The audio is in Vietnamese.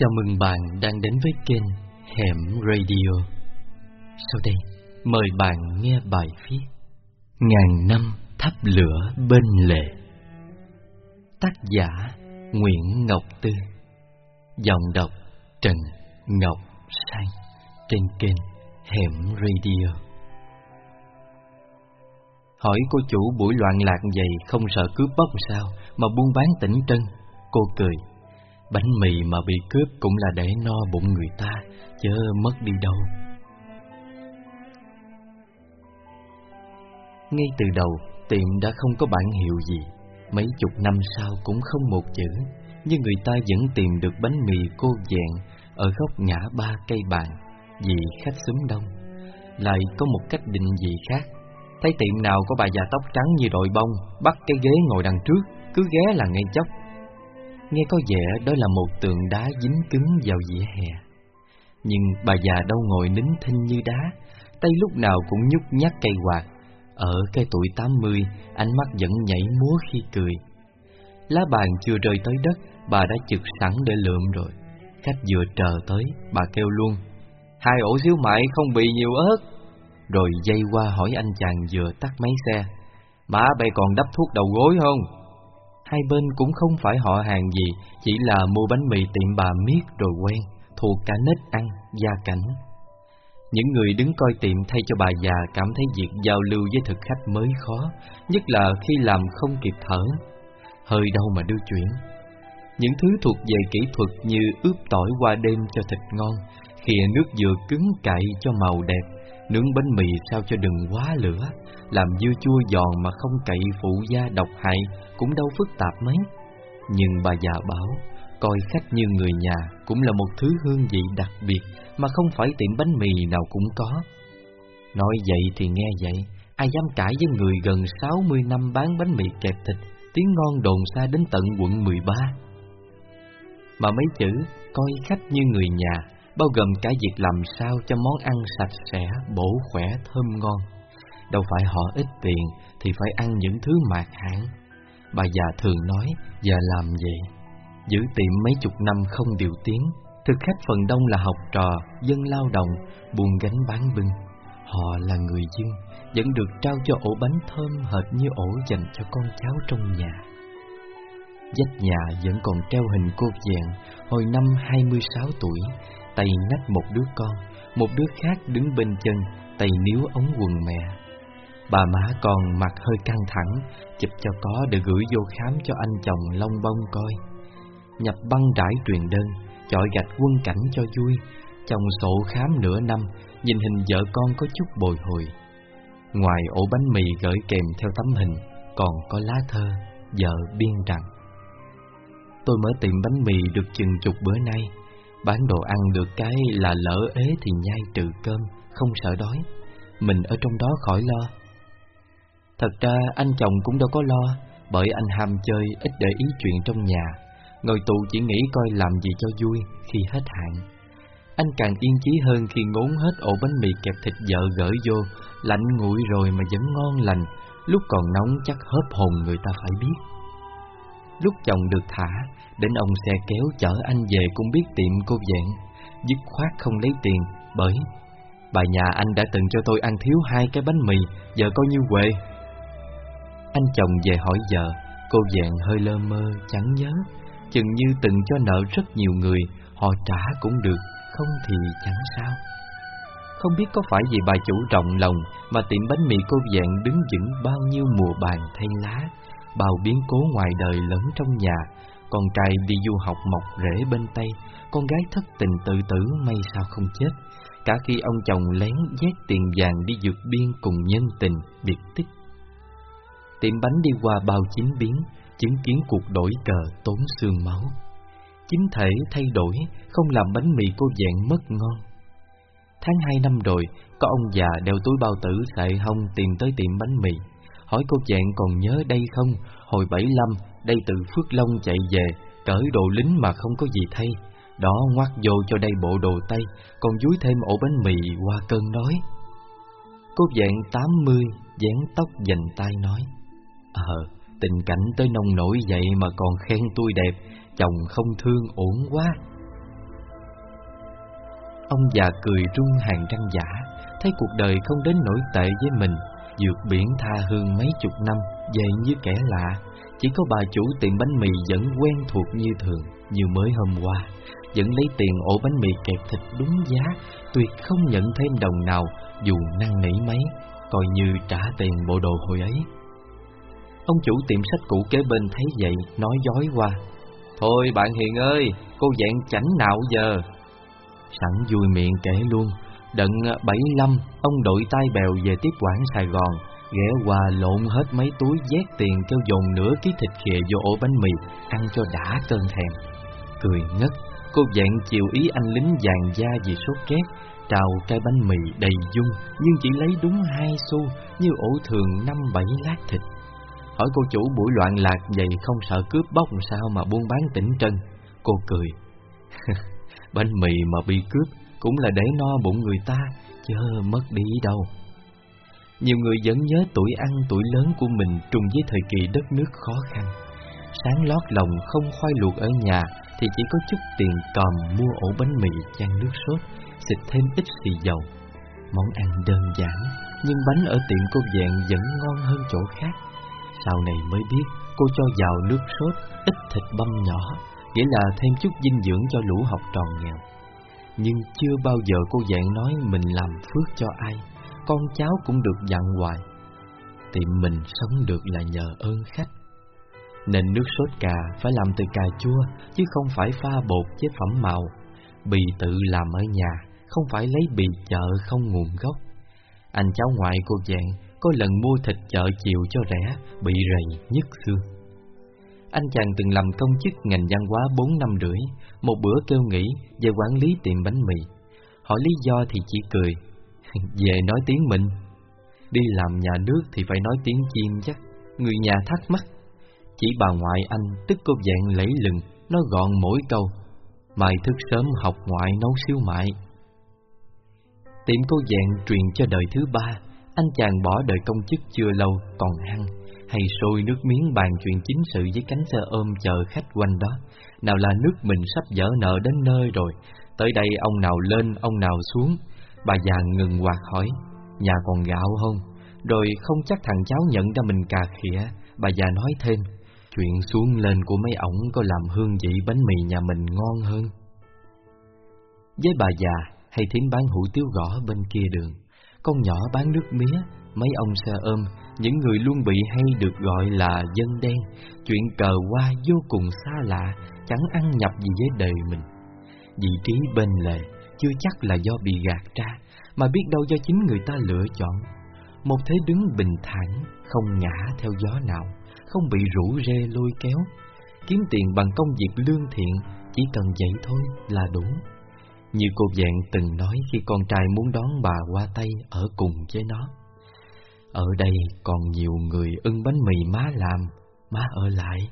Chào mừng bạn đang đến với kênh Hẻm Radio. Sau đây, mời bạn nghe bài viết Ngàn năm thắp lửa bên lề. Tác giả Nguyễn Ngọc Tư. Giọng đọc Trần Ngọc Sang trên kênh Hẻm Radio. Hỏi cô chủ buổi loạn lạc vậy không sợ cướp bóc sao mà buôn bán tỉnh trân? Cô cười Bánh mì mà bị cướp cũng là để no bụng người ta, chớ mất đi đâu. Ngay từ đầu, tiệm đã không có bản hiệu gì. Mấy chục năm sau cũng không một chữ, nhưng người ta vẫn tìm được bánh mì cô dạng ở góc ngã ba cây bàn, vì khách xúm đông. Lại có một cách định vị khác. Thấy tiệm nào có bà già tóc trắng như đội bông, bắt cái ghế ngồi đằng trước, cứ ghé là ngay chốc Nghe có vẻ đó là một tượng đá dính cứng vào vỉa hè. Nhưng bà già đâu ngồi nín thinh như đá, Tay lúc nào cũng nhúc nhắc cây quạt. Ở cái tuổi 80 Ánh mắt vẫn nhảy múa khi cười. Lá bàn chưa rơi tới đất, Bà đã trực sẵn để lượm rồi. Khách vừa chờ tới, Bà kêu luôn. Hai ổ xíu mại không bị nhiều ớt. Rồi dây qua hỏi anh chàng vừa tắt máy xe. Má bay còn đắp thuốc đầu gối không? Hai bên cũng không phải họ hàng gì, chỉ là mua bánh mì tiệm bà miết rồi quen, thuộc cả nết ăn, gia cảnh. Những người đứng coi tiệm thay cho bà già cảm thấy việc giao lưu với thực khách mới khó, nhất là khi làm không kịp thở. Hơi đâu mà đưa chuyển. Những thứ thuộc về kỹ thuật như ướp tỏi qua đêm cho thịt ngon, khìa nước dừa cứng cậy cho màu đẹp, nướng bánh mì sao cho đừng quá lửa, làm dưa chua giòn mà không cậy phụ gia độc hại cũng đâu phức tạp mấy. Nhưng bà già bảo, coi khách như người nhà cũng là một thứ hương vị đặc biệt mà không phải tiệm bánh mì nào cũng có. Nói vậy thì nghe vậy, ai dám cãi với người gần 60 năm bán bánh mì kẹp thịt, tiếng ngon đồn xa đến tận quận 13. Mà mấy chữ coi khách như người nhà bao gồm cả việc làm sao cho món ăn sạch sẽ, bổ khỏe, thơm ngon. Đâu phải họ ít tiền thì phải ăn những thứ mạt hãng. Bà già thường nói giờ làm vậy. Giữ tiệm mấy chục năm không điều tiếng, thực khách phần đông là học trò, dân lao động, buôn gánh bán bưng. Họ là người dân, vẫn được trao cho ổ bánh thơm hệt như ổ dành cho con cháu trong nhà. Dách nhà vẫn còn treo hình cô vẹn hồi năm 26 tuổi, tay nách một đứa con, một đứa khác đứng bên chân, tay níu ống quần mẹ. Bà má còn mặt hơi căng thẳng, chụp cho có để gửi vô khám cho anh chồng long bông coi. Nhập băng rải truyền đơn, chọi gạch quân cảnh cho vui, chồng sổ khám nửa năm, nhìn hình vợ con có chút bồi hồi. Ngoài ổ bánh mì gửi kèm theo tấm hình, còn có lá thơ, vợ biên rằng Tôi mở tiệm bánh mì được chừng chục bữa nay Bán đồ ăn được cái là lỡ ế thì nhai trừ cơm, không sợ đói. Mình ở trong đó khỏi lo. Thật ra anh chồng cũng đâu có lo, bởi anh ham chơi ít để ý chuyện trong nhà. Ngồi tù chỉ nghĩ coi làm gì cho vui khi hết hạn. Anh càng yên chí hơn khi ngốn hết ổ bánh mì kẹp thịt vợ gửi vô, lạnh nguội rồi mà vẫn ngon lành, lúc còn nóng chắc hớp hồn người ta phải biết. Lúc chồng được thả, đến ông xe kéo chở anh về cũng biết tiệm cô vẹn, dứt khoát không lấy tiền, bởi bà nhà anh đã từng cho tôi ăn thiếu hai cái bánh mì, giờ coi như quệ. Anh chồng về hỏi vợ, cô vẹn hơi lơ mơ, chẳng nhớ, chừng như từng cho nợ rất nhiều người, họ trả cũng được, không thì chẳng sao. Không biết có phải vì bà chủ rộng lòng mà tiệm bánh mì cô vẹn đứng vững bao nhiêu mùa bàn thay lá, bao biến cố ngoài đời lớn trong nhà, con trai đi du học mọc rễ bên Tây, con gái thất tình tự tử may sao không chết. Cả khi ông chồng lén nhét tiền vàng đi vượt biên cùng nhân tình, biệt tích. Tiệm bánh đi qua bao chín biến, chứng kiến cuộc đổi cờ tốn xương máu. Chính thể thay đổi, không làm bánh mì cô dạng mất ngon. Tháng hai năm rồi, có ông già đeo túi bao tử sợi hông tìm tới tiệm bánh mì. Hỏi cô dạng còn nhớ đây không? Hồi bảy lăm, đây từ Phước Long chạy về, cởi đồ lính mà không có gì thay. Đó ngoắt vô cho đây bộ đồ tây, còn dúi thêm ổ bánh mì qua cơn đói. Cô dạng tám mươi, dán tóc dành tay nói. Ờ, tình cảnh tới nông nổi vậy mà còn khen tôi đẹp, chồng không thương ổn quá. Ông già cười rung hàng răng giả Thấy cuộc đời không đến nổi tệ với mình Dược biển tha hương mấy chục năm dạy như kẻ lạ. Chỉ có bà chủ tiệm bánh mì vẫn quen thuộc như thường, Như mới hôm qua. Vẫn lấy tiền ổ bánh mì kẹp thịt đúng giá, Tuyệt không nhận thêm đồng nào, Dù năng nỉ mấy, Coi như trả tiền bộ đồ hồi ấy. Ông chủ tiệm sách cũ kế bên thấy vậy, Nói dối qua. Thôi bạn Hiền ơi, Cô dạng chảnh nào giờ? Sẵn vui miệng kể luôn. Đận 75 Ông đội tay bèo về tiếp quản Sài Gòn, Ghé qua lộn hết mấy túi vét tiền Kêu dồn nửa ký thịt khìa vô ổ bánh mì, Ăn cho đã cơn thèm Cười ngất, Cô dạng chiều ý anh lính vàng da vì sốt rét Trào cây bánh mì đầy dung, Nhưng chỉ lấy đúng hai xu Như ổ thường năm bảy lát thịt Hỏi cô chủ buổi loạn lạc vậy không sợ cướp bóc sao mà buôn bán tỉnh trân, Cô cười. Bánh mì mà bị cướp cũng là để no bụng người ta, chớ mất đi đâu. Nhiều người vẫn nhớ tuổi ăn tuổi lớn của mình trùng với thời kỳ đất nước khó khăn. Sáng lót lòng không khoai luộc ở nhà thì chỉ có chút tiền cầm mua ổ bánh mì chan nước sốt, xịt thêm ít xì dầu. Món ăn đơn giản, nhưng bánh ở tiệm cô dạng vẫn ngon hơn chỗ khác. Sau này mới biết cô cho vào nước sốt, ít thịt băm nhỏ, nghĩa là thêm chút dinh dưỡng cho lũ học trò nghèo. Nhưng chưa bao giờ cô dạng nói mình làm phước cho ai, con cháu cũng được dặn hoài. thì mình sống được là nhờ ơn khách. Nên nước sốt cà phải làm từ cà chua, chứ không phải pha bột chế phẩm màu. Bì tự làm ở nhà, không phải lấy bì chợ không nguồn gốc. Anh cháu ngoại cô dạng có lần mua thịt chợ chiều cho rẻ, bị rầy nhức xương. Anh chàng từng làm công chức ngành văn hóa 4 năm rưỡi, một bữa kêu nghỉ về quản lý tiệm bánh mì. Hỏi lý do thì chỉ cười, về nói tiếng mình. Đi làm nhà nước thì phải nói tiếng chim chắc, người nhà thắc mắc. Chỉ bà ngoại anh, tức cô dạng lấy lừng, nó gọn mỗi câu. Mai thức sớm học ngoại nấu siêu mại. Tiệm cô dạng truyền cho đời thứ ba, anh chàng bỏ đời công chức chưa lâu còn hăng hay sôi nước miếng bàn chuyện chính sự với cánh xe ôm chờ khách quanh đó. Nào là nước mình sắp dở nợ đến nơi rồi, tới đây ông nào lên, ông nào xuống. Bà già ngừng quạt hỏi, nhà còn gạo không? Rồi không chắc thằng cháu nhận ra mình cà khịa, bà già nói thêm, chuyện xuống lên của mấy ổng có làm hương vị bánh mì nhà mình ngon hơn. Với bà già, hay thím bán hủ tiếu gõ bên kia đường, con nhỏ bán nước mía, mấy ông xe ôm những người luôn bị hay được gọi là dân đen, chuyện cờ qua vô cùng xa lạ, chẳng ăn nhập gì với đời mình. Vị trí bên lề chưa chắc là do bị gạt ra, mà biết đâu do chính người ta lựa chọn. Một thế đứng bình thản, không ngã theo gió nào, không bị rủ rê lôi kéo. Kiếm tiền bằng công việc lương thiện, chỉ cần vậy thôi là đủ. Như cô dạng từng nói khi con trai muốn đón bà qua tay ở cùng với nó. Ở đây còn nhiều người ưng bánh mì má làm, má ở lại.